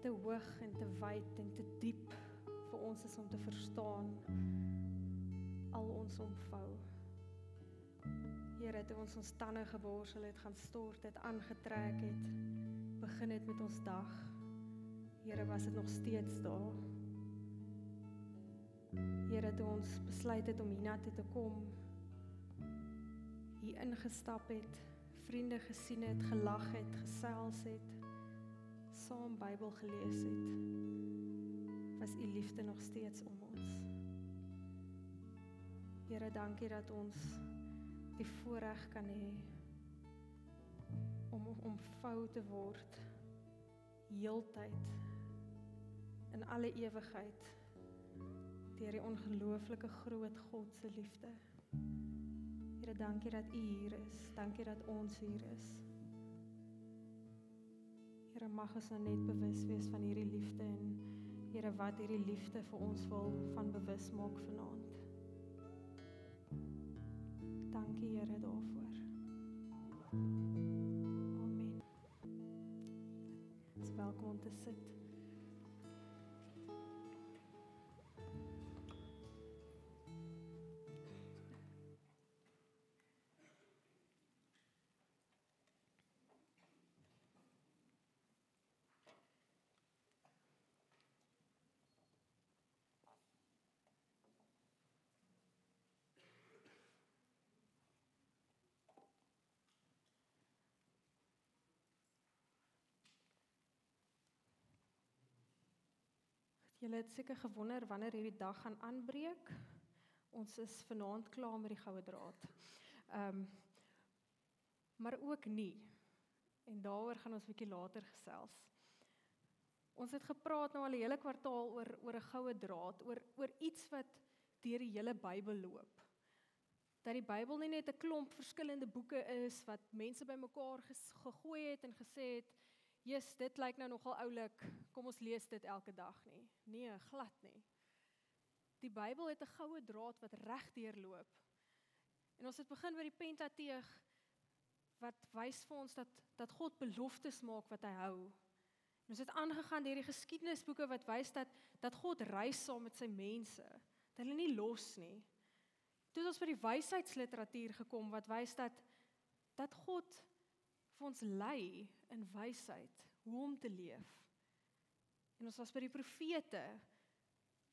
te hoog en te wyd en te diep vir ons is om te verstaan al ons omvou. Here, toe ons ons tande geborsel het, gaan stort het, aangetrek het, begin het met ons dag. Here, was dit nog steeds daar? Here, toe ons besluit het om hiernatoe te kom, hier ingestap het, vriende gesien het, gelag het, gesels het, saam Bybel gelees het, was u liefde nog steeds om ons. Here, dankie dat ons die voorreg kan hê om omvou te word heeltyd in alle ewigheid deur die ongelooflike groot God se liefde. Here, dankie dat U hier is. Dankie dat ons hier is. Here, mag ons nou net bewus wees van hierdie liefde en Here, wat hierdie liefde vir ons wil van bewus maak vanaand. Dankie Here daarvoor. Amen. Dis welkom om te sit. Julle het seker gewonder wanneer hierdie dag gaan aanbreek. Ons is vanaand klaar met die goue draad. Ehm um, maar ook nie. En daaroor gaan ons 'n bietjie later gesels. Ons het gepraat nou al 'n hele kwartaal oor oor 'n goue draad, oor oor iets wat deur die hele Bybel loop. Dat die Bybel nie net 'n klomp verskillende boeke is wat mense bymekaar gegooi het en gesê het Jesus, dit lyk nou nogal oulik. Kom ons lees dit elke dag nie. Nee, glad nie. Die Bybel het 'n goue draad wat regdeur loop. En ons het begin by die Pentateeg wat wys vir ons dat dat God beloftes maak wat hy hou. En ons het aangegaan deur die geskiedenisboeke wat wys dat dat God reis saam met sy mense. Dat hulle nie los nie. Toe het ons by die wysheidsliteratuur gekom wat wys dat dat God vir ons lei in wysheid hoe om te leef. En ons was by die profete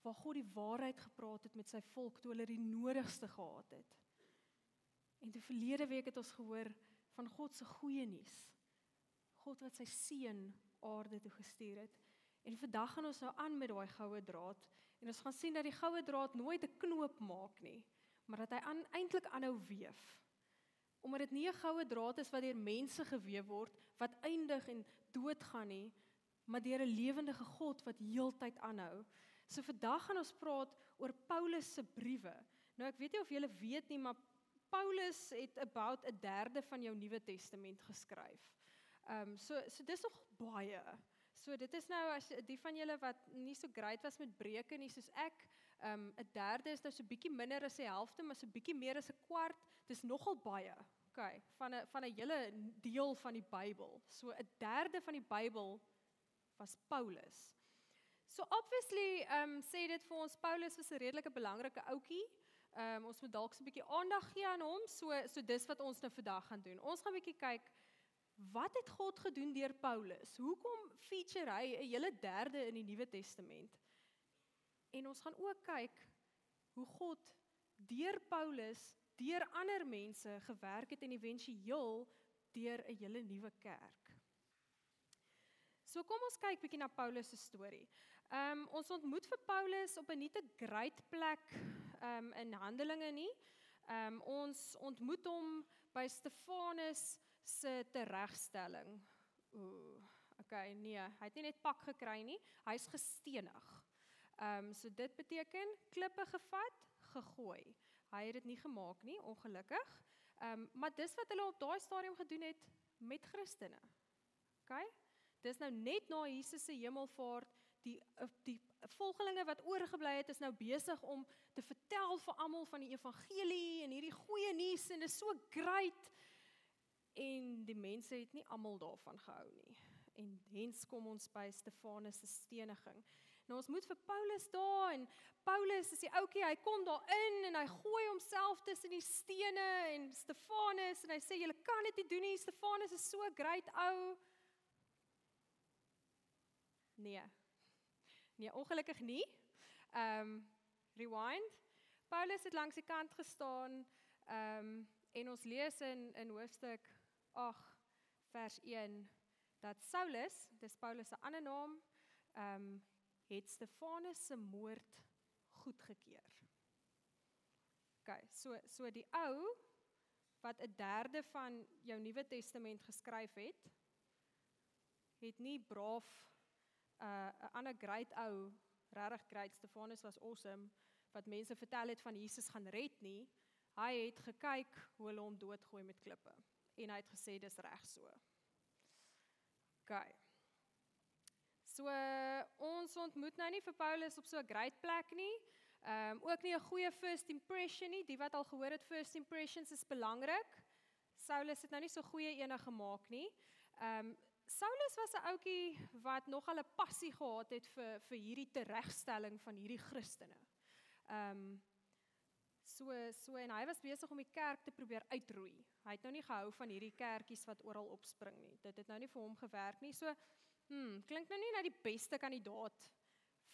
waar God die waarheid gepraat het met sy volk toe hulle die nodigste gehad het. En die verlede week het ons gehoor van God se goeie nuus. God wat sy seun aarde toe gestuur het. En vandag gaan ons nou aan met daai goue draad en ons gaan sien dat die goue draad nooit 'n knoop maak nie, maar dat hy aan eintlik aanhou weef omdat dit nie 'n goue draad is wat deur mense gewewe word wat eindig en doodgaan nie, maar deur 'n lewendige God wat heeltyd aanhou. So vandag gaan ons praat oor Paulus se briewe. Nou ek weet nie of julle weet nie, maar Paulus het about 'n derde van jou Nuwe Testament geskryf. Ehm um, so so dis nog baie. So dit is nou as die van julle wat nie so great was met breuke nie soos ek, ehm um, 'n derde is nou so bietjie minder as die helfte, maar so bietjie meer as 'n kwart. Dis nogal baie okay, van 'n van 'n hele deel van die Bybel. So 'n derde van die Bybel was Paulus. So obviously, ehm um, sê dit vir ons Paulus was 'n redelike belangrike ouetjie. Ehm um, ons moet dalk so 'n bietjie aandag gee aan hom. So so dis wat ons nou vandag gaan doen. Ons gaan 'n bietjie kyk wat het God gedoen deur Paulus? Hoekom feature hy 'n hele derde in die Nuwe Testament? En ons gaan ook kyk hoe God deur Paulus deur ander mense gewerk het en éventueel deur 'n hele nuwe kerk. So kom ons kyk bietjie na Paulus se storie. Ehm um, ons ontmoet vir Paulus op 'n nie te great plek ehm um, in Handelinge nie. Ehm um, ons ontmoet hom by Stefanus se teregstelling. Ooh, okay, nee, hy het nie net pak gekry nie, hy's gestenig. Ehm um, so dit beteken klippe gevat, gegooi. Hy het dit nie gemaak nie, ongelukkig. Ehm um, maar dis wat hulle op daai stadium gedoen het met Christene. OK? Dis nou net na Jesus se hemelvaart, die die volgelinge wat oorgebly het is nou besig om te vertel vir almal van die evangelie en hierdie goeie nuus en dit is so great. En die mense het nie almal daarvan gehou nie. en hens kom ons by Stefanus se steniging. Nou ons moet vir Paulus daar en Paulus is die ouetjie, hy kom daar in en hy gooi homself tussen die stene en Stefanus en hy sê julle kan dit nie doen nie. Stefanus is so great ou. Nee. Nee, ongelukkig nie. Ehm um, rewind. Paulus het langs die kant gestaan. Ehm um, en ons lees in in hoofstuk 8 vers 1 dat Saulus, dis Paulus se ander naam, ehm um, het Stefanus se moord goedgekeur. OK, so so die ou wat 'n derde van jou Nuwe Testament geskryf het, het nie braaf 'n uh, 'n ander great ou, regtig great Stefanus was awesome wat mense vertel het van Jesus gaan red nie. Hy het gekyk hoe hulle hom doodgooi met klippe en hy het gesê dis reg so. OK. So ons ontmoet nou nie vir Paulus op so 'n great plek nie. Ehm um, ook nie 'n goeie first impression nie. Die wat al gehoor het first impressions is belangrik. Saulus het nou nie so goeie ene gemaak nie. Ehm um, Saulus was 'n ouetjie wat nogal 'n passie gehad het vir vir hierdie teregstelling van hierdie Christene. Ehm um, so so en hy was besig om die kerk te probeer uitroei. Hy het nou nie gehou van hierdie kerkies wat oral opspring nie. Dit het nou nie vir hom gewerk nie. So Hm, klink nou nie na die beste kandidaat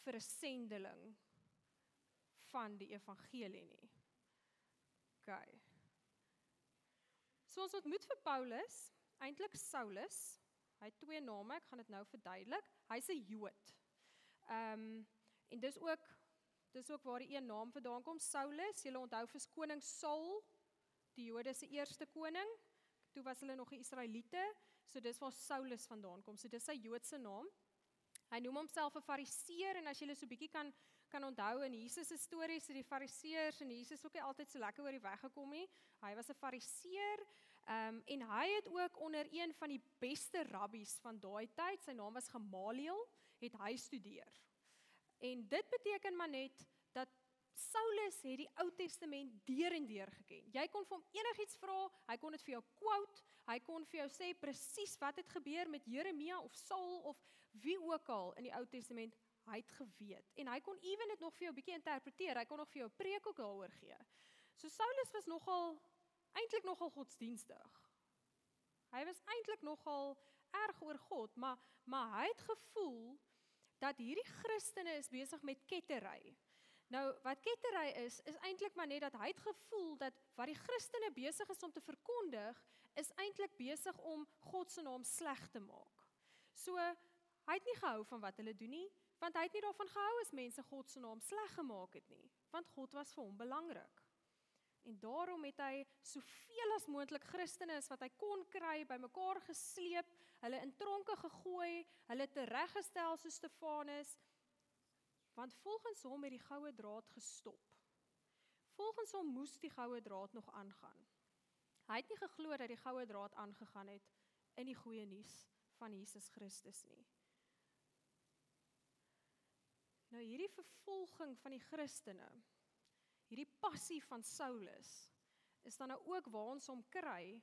vir 'n sendeling van die evangelie nie. OK. So ons ontmoet vir Paulus, eintlik Saulus. Hy het twee name, ek gaan dit nou verduidelik. Hy's 'n Jood. Ehm um, en dis ook dis ook waar die een naam vandaan kom, Saulus. Jy onthou vir koning Saul, die Jode se eerste koning. Toe was hulle nog 'n Israeliete. So dis waar Saulus vandaan kom. So dis sy Joodse naam. Hy noem homself 'n Fariseer en as jy so 'n bietjie kan kan onthou in Jesus se stories, het die Fariseërs en Jesus ook nie altyd so lekker oor die weg gekom nie. Hy was 'n Fariseer. Ehm um, en hy het ook onder een van die beste rabbies van daai tyd, sy naam was Gamaliel, het hy studeer. En dit beteken maar net Saulus het die Ou Testament deur en deur geken. Jy kon vir hom enigiets vra, hy kon dit vir jou quote, hy kon vir jou sê presies wat het gebeur met Jeremia of Saul of wie ook al in die Ou Testament, hy het geweet. En hy kon ewen dit nog vir jou bietjie interpreteer. Hy kon nog vir jou preek ook daaroor gee. So Saulus was nogal eintlik nogal godsdienstig. Hy was eintlik nogal erg oor God, maar maar hy het gevoel dat hierdie Christene is besig met kettery. Nou wat kettery is, is eintlik maar net dat hy het gevoel dat wat die Christene besig is om te verkondig, is eintlik besig om God se naam sleg te maak. So hy het nie gehou van wat hulle doen nie, want hy het nie daarvan gehou as mense God se naam sleg gemaak het nie, want God was vir hom belangrik. En daarom het hy soveel as moontlik Christene is wat hy kon kry bymekaar gesleep, hulle in tronke gegooi, hulle tereggestel so Stefanus Want volgens hom het die goue draad gestop. Volgens hom moes die goue draad nog aangaan. Hy het nie geglo dat die goue draad aangegaan het in die goeie nuus van Jesus Christus nie. Nou hierdie vervolging van die Christene, hierdie passie van Saulus is dan nou ook waar ons hom kry,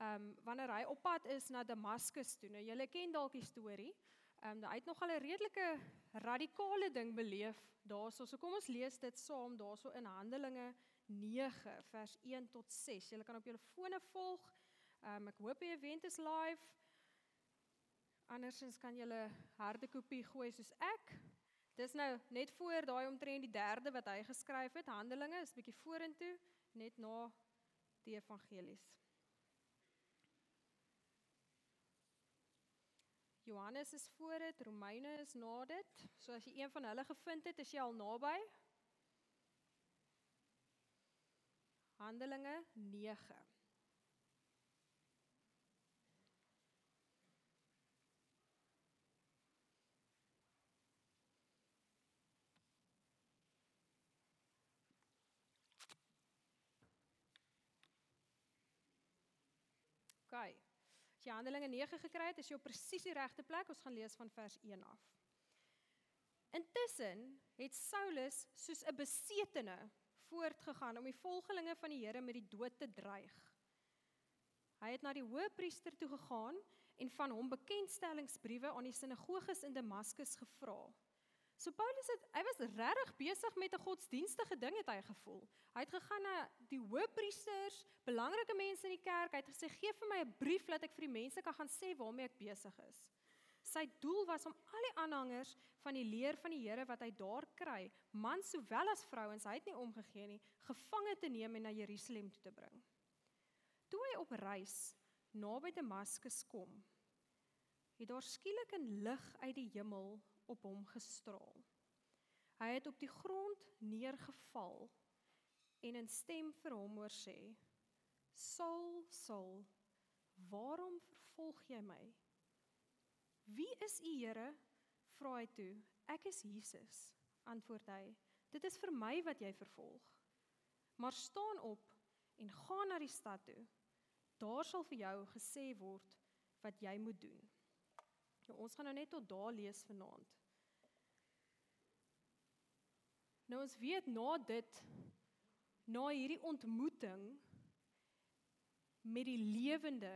ehm um, wanneer hy op pad is na Damaskus toe. Nou julle ken dalk die storie. Ehm um, hy het nogal 'n redelike radikale ding beleef daarso. So kom ons lees dit saam daarso in Handelinge 9 vers 1 tot 6. Julle kan op julle fone volg. Um, ek hoop die event is live. Andersins kan julle harde kopie gooi soos ek. Dis nou net voor daai omtrent die derde wat hy geskryf het. Handelinge is bietjie vorentoe net na die evangelies. Johannes is voor dit, Romeine is na dit. So as jy een van hulle gevind het, is jy al naby. Handelinge 9. Okay. As jy Handelinge 9 gekry het, is jy op presies die regte plek. Ons gaan lees van vers 1 af. Intussen het Saulus soos 'n besetene voortgegaan om die volgelinge van die Here met die dood te dreig. Hy het na die hoëpriester toe gegaan en van hom bekendstellingsbriewe aan die sinagoges in Damaskus gevra. So Paulus het hy was regtig besig met 'n godsdienstige ding het hy gevoel. Hy het gegaan na die hoofpriesters, belangrike mense in die kerk. Hy het gesê gee vir my 'n brief dat ek vir die mense kan gaan sê waarmee ek besig is. Sy doel was om al die aanhangers van die leer van die Here wat hy daar kry, mans sowel as vrouens, hy het nie omgegee nie, gevange te neem en na Jerusalem toe te bring. Toe hy op reis naby Damaskus kom, het daar skielik 'n lig uit die hemel op hom gestraal. Hy het op die grond neergeval en 'n stem vir hom hoor sê: "Saul, Saul, waarom vervolg jy my?" "Wie is U, Here?" vra hy toe. "Ek is Jesus," antwoord hy. "Dit is vir my wat jy vervolg. Maar staan op en gaan na die stad toe. Daar sal vir jou gesê word wat jy moet doen." Nou ons gaan nou net tot daar lees vanaand. Nou ons weet na dit na hierdie ontmoeting met die lewende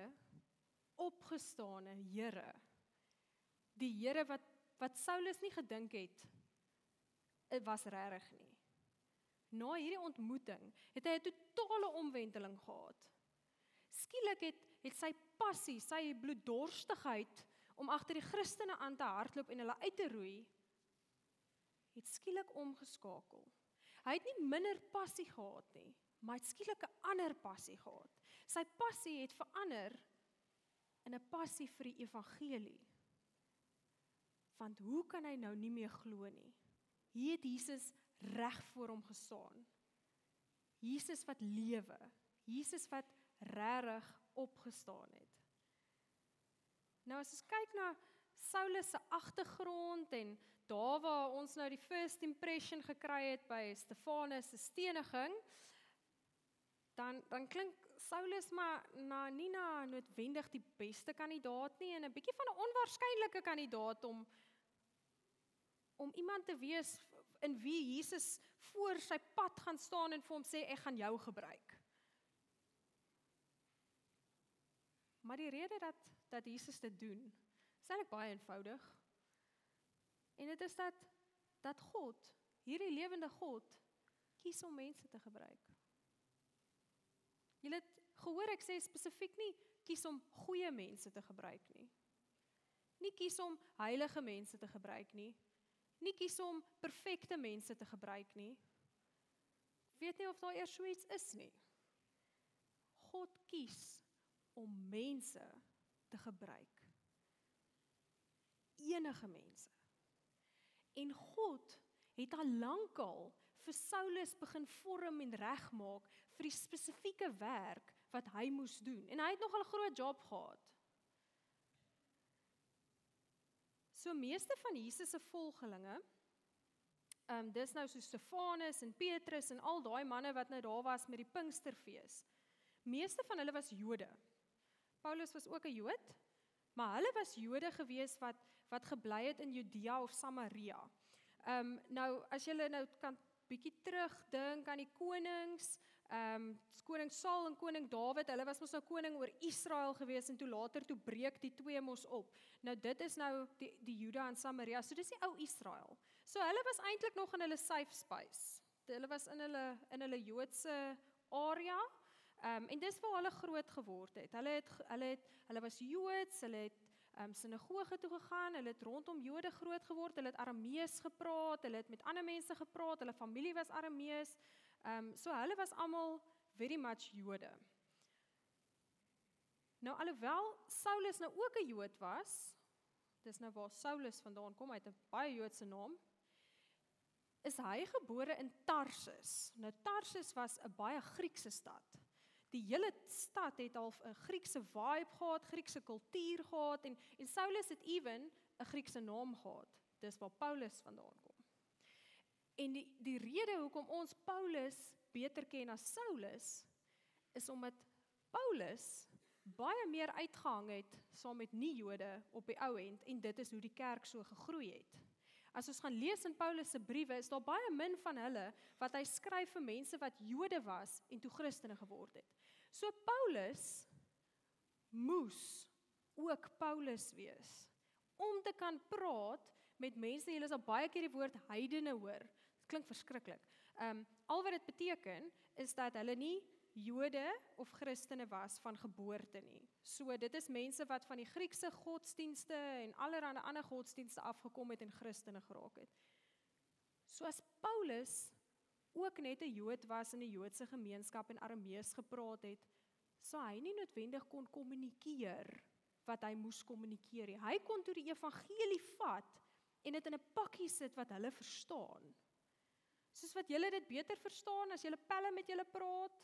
opgestane Here. Die Here wat wat Saulus nie gedink het dit was regtig nie. Na hierdie ontmoeting het hy 'n totale omwenteling gehad. Skielik het het sy passie, sy bloeddorstigheid om agter die Christene aan te hardloop en hulle uit te roei het skielik omgeskakel. Hy het nie minder passie gehad nie, maar het skielik 'n ander passie gehad. Sy passie het verander in 'n passie vir die evangelie. Want hoe kan hy nou nie meer glo nie? Hier het Jesus reg voor hom gestaan. Jesus wat lewe, Jesus wat regtig opgestaan het. Nou as ons kyk na Saulus se agtergrond en daar waar ons nou die first impression gekry het by Stefanus se steniging, dan dan klink Saulus maar na nie na noodwendig die beste kandidaat nie en 'n bietjie van 'n onwaarskynlike kandidaat om om iemand te wees in wie Jesus voor sy pad gaan staan en vir hom sê ek gaan jou gebruik. Maar die rede dat dat Jesus dit doen, is eintlik baie eenvoudig. En dit is dat dat God, hierdie lewende God, kies om mense te gebruik. Jy het gehoor ek sê spesifiek nie kies om goeie mense te gebruik nie. Nie kies om heilige mense te gebruik nie. Nie kies om perfekte mense te gebruik nie. Weet nie of daar eers so iets is nie. God kies om mense te gebruik. Enige mense. En God het al lankal vir Saulus begin vorm en regmaak vir die spesifieke werk wat hy moes doen. En hy het nogal 'n groot job gehad. So meeste van Jesus se volgelinge, ehm um, dis nou so Stefanus en Petrus en al daai manne wat nou daar was met die Pinksterfees. Meeste van hulle was Jode. Paulus was ook 'n Jood, maar hulle was Jode gewees wat wat gebly het in Judea of Samaria. Ehm um, nou as jy nou kan bietjie terugdink aan die konings, ehm um, koning Saul en koning Dawid, hulle was mos nou koning oor Israel gewees en toe later toe breek die twee mos op. Nou dit is nou die die Juda en Samaria. So dis die ou Israel. So hulle was eintlik nog in hulle safe space. Hulle was in hulle in hulle Joodse area. Ehm um, en dis waar hulle groot geword het. Hulle het hulle het hulle was Joods, hulle het um, sinagoge toe gegaan, hulle het rondom Jode groot geword, hulle het Aramees gepraat, hulle het met ander mense gepraat, hulle familie was Aramees. Ehm um, so hulle was almal very much Jode. Nou alhoewel Saulus nou ook 'n Jood was, dis nou waar Saulus vandaan kom, hy het 'n baie Joodse naam is hy gebore in Tarsus. Nou Tarsus was 'n baie Griekse stad die hele stad het al 'n Griekse vibe gehad, Griekse kultuur gehad en en Saulus het ewen 'n Griekse naam gehad. Dis waar Paulus vandaan kom. En die die rede hoekom ons Paulus beter ken as Saulus is omdat Paulus baie meer uitgehang het saam met nie-Jode op die ou end en dit is hoe die kerk so gegroei het. As ons gaan lees in Paulus se briewe, is daar baie min van hulle wat hy skryf vir mense wat Jode was en toe Christene geword het. So Paulus moes ook Paulus wees om te kan praat met mense. Julle sal baie keer die woord heidene hoor. Dit klink verskriklik. Ehm um, al wat dit beteken is dat hulle nie Jode of Christene was van geboorte nie. So dit is mense wat van die Griekse godsdienste en allerlei ander godsdienste afgekom het en Christene geraak het. So as Paulus ook net 'n Jood was in die Joodse gemeenskap en Aramees gepraat het, sou hy nie noodwendig kon kommunikeer wat hy moes kommunikeer nie. Hy kon toe die evangelie vat en dit in 'n pakkie sit wat hulle verstaan. Soos wat julle dit beter verstaan as julle pelle met julle praat,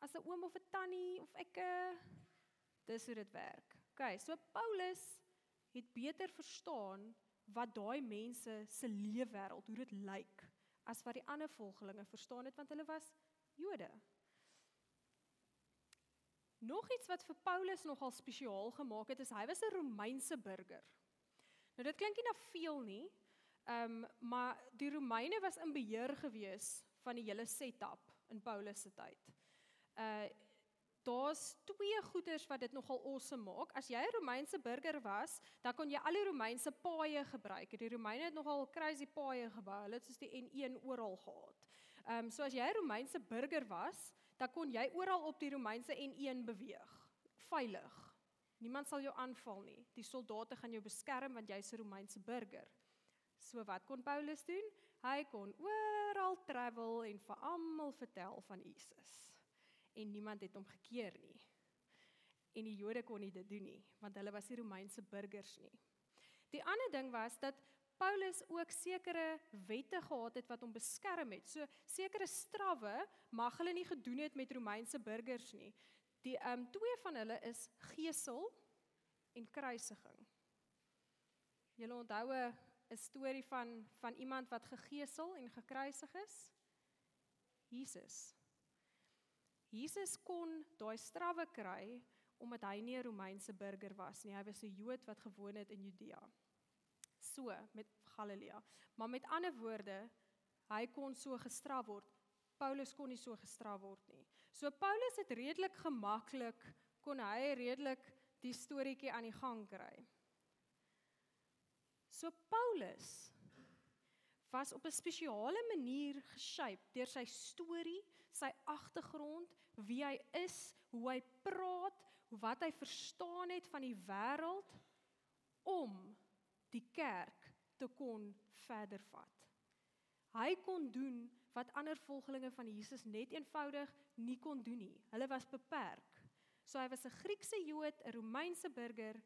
as 'n oom of 'n tannie of ek dis hoe dit werk. OK, so Paulus het beter verstaan wat daai mense se leefwêreld, hoe dit lyk, as wat die ander volgelinge verstaan het want hulle was Jode. Nog iets wat vir Paulus nogal spesiaal gemaak het, is hy was 'n Romeinse burger. Nou dit klink nie na veel nie. Ehm um, maar die Romeine was in beheer gewees van die hele setup in Paulus se tyd. Uh daar's twee goeders wat dit nogal awesome maak. As jy 'n Romeinse burger was, dan kon jy al die Romeinse paaie gebruik. Die Romeine het nogal crazy paaie gebou. Hulle het soos die N1 oral gehad. Ehm um, so as jy 'n Romeinse burger was, dan kon jy oral op die Romeinse N1 beweeg, veilig. Niemand sal jou aanval nie. Die soldate gaan jou beskerm want jy's 'n Romeinse burger. So wat kon Paulus doen? Hy kon oral travel en vir almal vertel van Jesus. En niemand het hom gekeer nie. En die Jode kon nie dit doen nie, want hulle was nie Romeinse burgers nie. Die ander ding was dat Paulus ook sekere wette gehad het wat hom beskerm het. So sekere strawwe mag hulle nie gedoen het met Romeinse burgers nie. Die ehm um, twee van hulle is gesel en kruisiging. Julle onthou 'n storie van van iemand wat gegesel en gekruisig is? Jesus. Jesus kon daai strawwe kry omdat hy nie 'n Romeinse burger was nie. Hy was 'n Jood wat gewoon het in Judea. So met Galilea. Maar met ander woorde, hy kon so gestraf word. Paulus kon nie so gestraf word nie. So Paulus het redelik gemaklik kon hy redelik die storieetjie aan die gang kry. So Paulus was op 'n spesiale manier geshape deur sy storie, sy agtergrond, wie hy is, hoe hy praat, wat hy verstaan het van die wêreld om die kerk te kon verder vat. Hy kon doen wat ander volgelinge van Jesus net eenvoudig nie kon doen nie. Hulle was beperk. So hy was 'n Griekse Jood, 'n Romeinse burger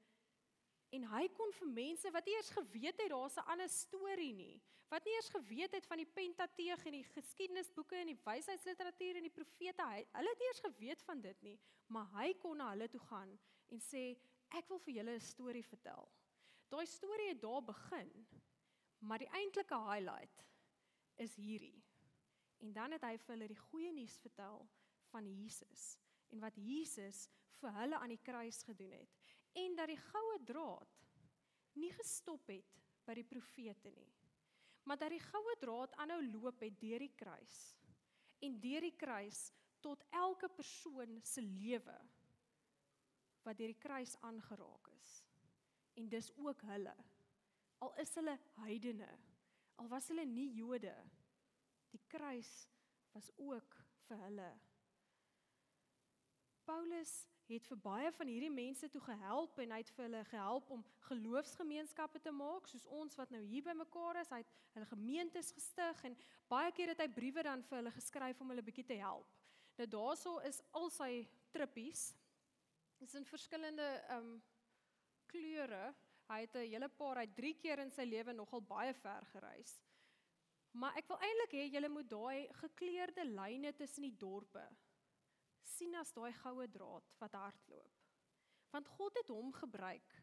en hy kon vir mense wat nie eers geweet het daar's 'n ander storie nie, wat nie eers geweet het van die Pentateeg en die geskiedenisboeke en die wysheidsliteratuur en die profete, hy, hulle het nie eers geweet van dit nie, maar hy kon na hulle toe gaan en sê ek wil vir julle 'n storie vertel. Daai storie het daar begin, maar die eintlike highlight is hierdie. En dan het hy vir hulle die goeie nuus vertel van Jesus en wat Jesus vir hulle aan die kruis gedoen het en dat die goue draad nie gestop het by die profete nie maar dat die goue draad aanhou loop het deur die kruis en deur die kruis tot elke persoon se lewe wat deur die kruis aangeraak is en dis ook hulle al is hulle heidene al was hulle nie Jode Die kruis was ook vir hulle. Paulus het vir baie van hierdie mense toe gehelp en hy het vir hulle gehelp om geloofsgemeenskappe te maak soos ons wat nou hier bymekaar is. Hy het hulle gemeentes gestig en baie keer het hy briewe dan vir hulle geskryf om hulle bietjie te help. Nou daaroor is al sy trippies is in verskillende ehm um, kleure. Hy het 'n hele paar, hy 3 keer in sy lewe nogal baie ver gereis. Maar ek wil eintlik hê julle moet daai gekleurde lyne tussen die dorpe sien as daai goue draad wat hardloop. Want God het hom gebruik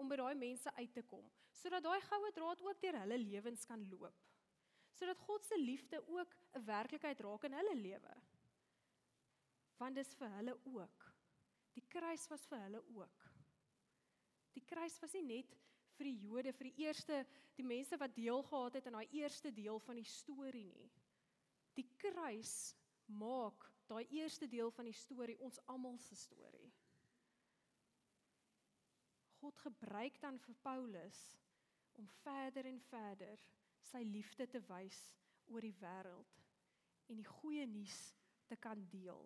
om by daai mense uit te kom, sodat daai goue draad ook deur hulle lewens kan loop. Sodat God se liefde ook 'n werklikheid raak in hulle lewe. Want dis vir hulle ook. Die kruis was vir hulle ook. Die kruis was nie net vir die Jode vir die eerste die mense wat deel gehad het aan daai eerste deel van die storie nie. Die kruis maak daai eerste deel van die storie ons almal se storie. God gebruik dan vir Paulus om verder en verder sy liefde te wys oor die wêreld en die goeie nuus te kan deel.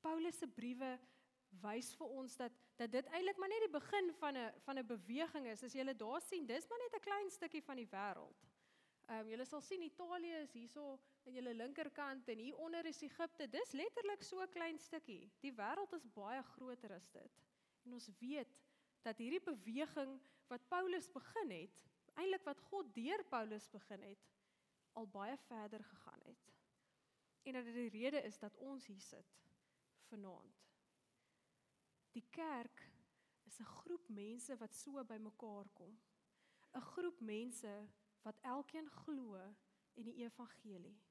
Paulus se briewe wys vir ons dat dat dit eintlik maar net die begin van 'n van 'n beweging is. As jy hulle daar sien, dis maar net 'n klein stukkie van die wêreld. Ehm um, julle sal sien Italië is hierso aan julle linkerkant en hier onder is Egipte. Dis letterlik so 'n klein stukkie. Die wêreld is baie groter as dit. En ons weet dat hierdie beweging wat Paulus begin het, eintlik wat God deur Paulus begin het, al baie verder gegaan het. En dat dit die rede is dat ons hier sit vanaand. Die kerk is 'n groep mense wat so bymekaar kom. 'n Groep mense wat elkeen glo in die evangelie.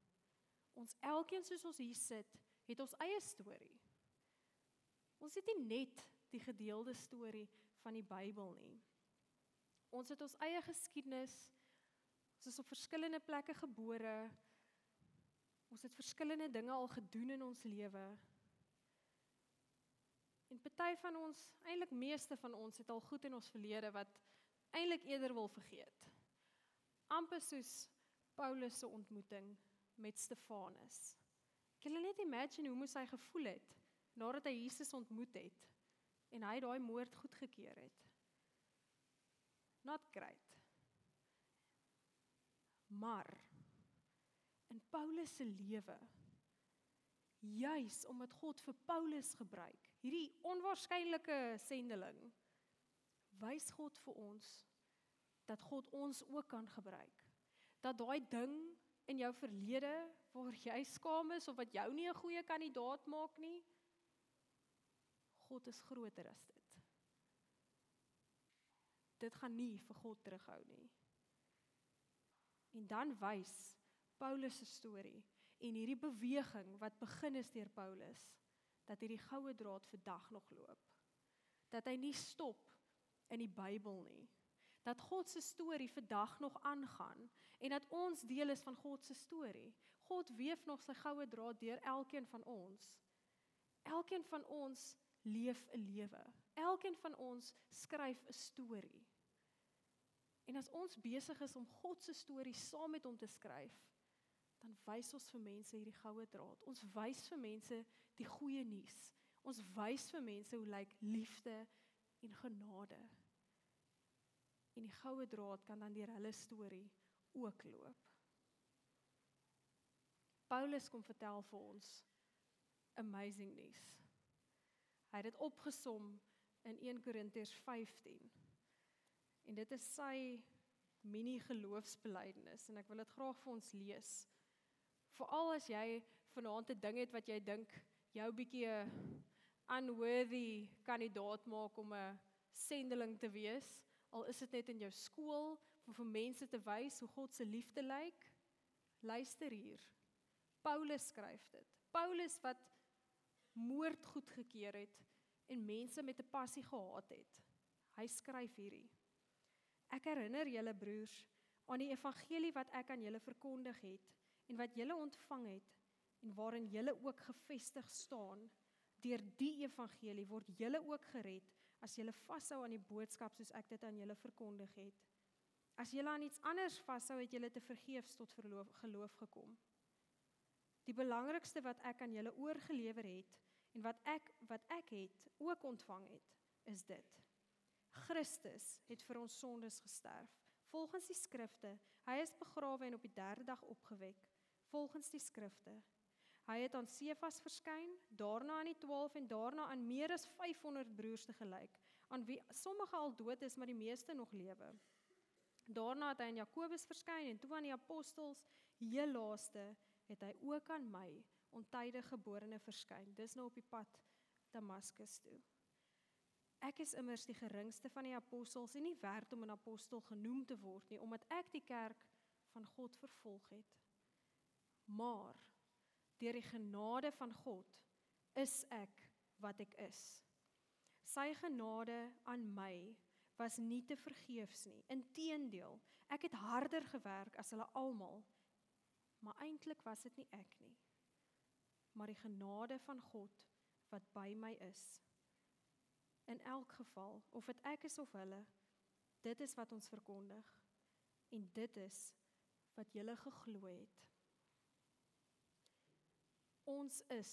Ons elkeen soos ons hier sit, het ons eie storie. Ons het nie net die gedeelde storie van die Bybel nie. Ons het ons eie geskiedenis. Ons is op verskillende plekke gebore. Ons het verskillende dinge al gedoen in ons lewe. En party van ons, eintlik meeste van ons het al goed in ons verlede wat eintlik eerder wil vergeet. amper soos Paulus se ontmoeting met Stefanus. Kan jy net imagine hoe moes hy gevoel het nadat hy Jesus ontmoet het en hy daai moord goedgekeur het? Not great. Maar in Paulus se lewe juis omdat God vir Paulus gebruik, hierdie onwaarskynlike sendeling, wys God vir ons dat God ons ook kan gebruik. Dat daai ding in jou verlede waar jy skaam is of wat jou nie 'n goeie kandidaat maak nie, God is groter as dit dit gaan nie vir God terughou nie. En dan wys Paulus se storie en hierdie beweging wat begin is deur Paulus dat hierdie goue draad vandag nog loop. Dat hy nie stop in die Bybel nie. Dat God se storie vandag nog aangaan en dat ons deel is van God se storie. God weef nog sy goue draad deur elkeen van ons. Elkeen van ons leef 'n lewe. Elkeen van ons skryf 'n storie. En as ons besig is om God se storie saam met hom te skryf, dan wys ons vir mense hierdie goue draad. Ons wys vir mense die goeie nuus. Ons wys vir mense hoe lyk liefde en genade. En die goue draad kan dan deur hulle storie ook loop. Paulus kom vertel vir ons amazing nuus. Hy het dit opgesom in 1 Korintiërs 15. En dit is sy mini geloofsbelijdenis en ek wil dit graag vir ons lees. Veral as jy vanaand 'n ding het wat jy dink jou bietjie 'n unworthy kandidaat maak om 'n sendeling te wees, al is dit net in jou skool om vir mense te wys hoe God se liefde lyk. Luister hier. Paulus skryf dit. Paulus wat moord goedgekeur het en mense met 'n passie gehaat het. Hy skryf hierdie Ek herinner julle broers aan die evangelie wat ek aan julle verkondig het en wat julle ontvang het en waarin julle ook gefestig staan. Deur die evangelie word julle ook gered as julle vashou aan die boodskap soos ek dit aan julle verkondig het. As julle aan iets anders vashou, het julle te vergeefs tot verloof, geloof gekom. Die belangrikste wat ek aan julle oorgelewer het en wat ek wat ek het ook ontvang het, is dit: Christus het vir ons sondes gesterf. Volgens die skrifte, hy is begrawe en op die 3de dag opgewek. Volgens die skrifte. Hy het aan Sefas verskyn, daarna aan die 12 en daarna aan meer as 500 broers te gelyk, aan wie sommige al dood is, maar die meeste nog lewe. Daarna het hy aan Jakobus verskyn en toe aan die apostels, heel laaste het hy ook aan my, ontydige geborene verskyn. Dis nou op die pad Damaskus toe. Ek is immers die geringste van die apostels en nie werd om 'n apostel genoem te word nie omdat ek die kerk van God vervolg het. Maar deur die genade van God is ek wat ek is. Sy genade aan my was nie te vergeefs nie. Inteendeel, ek het harder gewerk as hulle almal. Maar eintlik was dit nie ek nie. Maar die genade van God wat by my is. In elk geval, of dit ek is of hulle, dit is wat ons verkondig en dit is wat julle geglo het. Ons is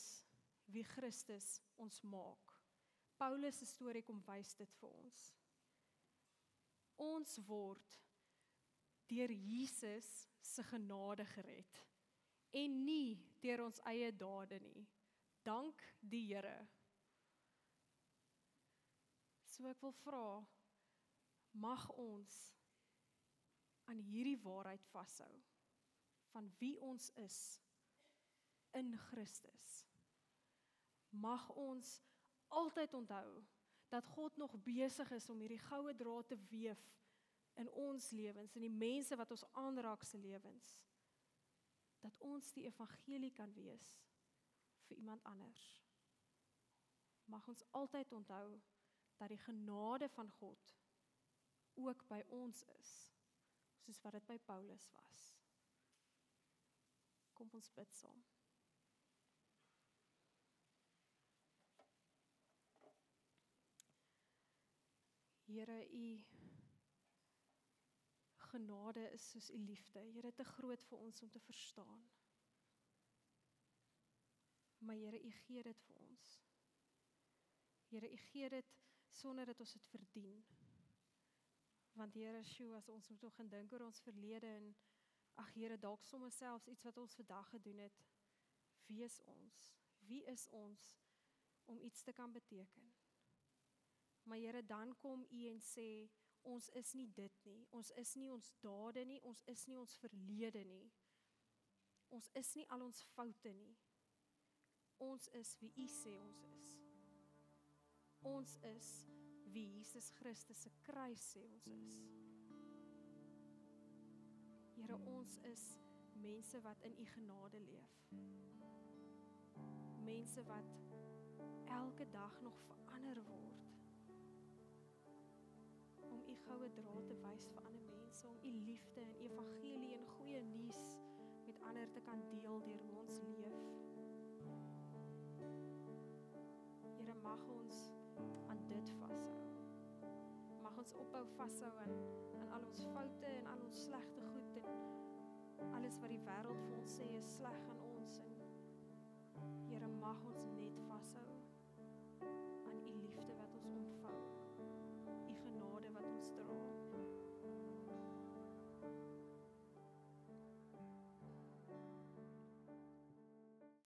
wie Christus ons maak. Paulus se storie kom wys dit vir ons. Ons word deur Jesus se genade gered en nie deur ons eie dade nie. Dank die Here. So ek wil vra mag ons aan hierdie waarheid vashou van wie ons is in Christus. Mag ons altyd onthou dat God nog besig is om hierdie goue draad te weef in ons lewens en die mense wat ons aanraak se lewens dat ons die evangelie kan wees vir iemand anders. Mag ons altyd onthou dat die genade van God ook by ons is, soos wat dit by Paulus was. Kom ons bid saam. Here, u genade is soos u liefde. Here, te groot vir ons om te verstaan. Maar Here, U gee dit vir ons. Here, U gee dit sonder dat ons dit verdien. Want Here, sjoe, as ons moet tog dink oor ons verlede en ag Here, dalk sommer selfs iets wat ons vandag gedoen het. Wie is ons? Wie is ons om iets te kan beteken? Maar Here, dan kom U en sê ons is nie dit nie. Ons is nie ons dade nie, ons is nie ons verlede nie. Ons is nie al ons foute nie. Ons is wie U sê ons is. Ons is wie Jesus Christus se kruis sê ons is. Here, ons is mense wat in U genade leef. Mense wat elke dag nog verander word. Goue draad te wys vir ander mense, om U liefde en evangelie en goeie nuus met ander te kan deel deur hoe ons leef. mag ons aan dit vashou. Mag ons ophou vashou aan aan al ons foute en al ons slegte goed en alles wat die wêreld vir ons sê is sleg aan ons en Here mag ons net vashou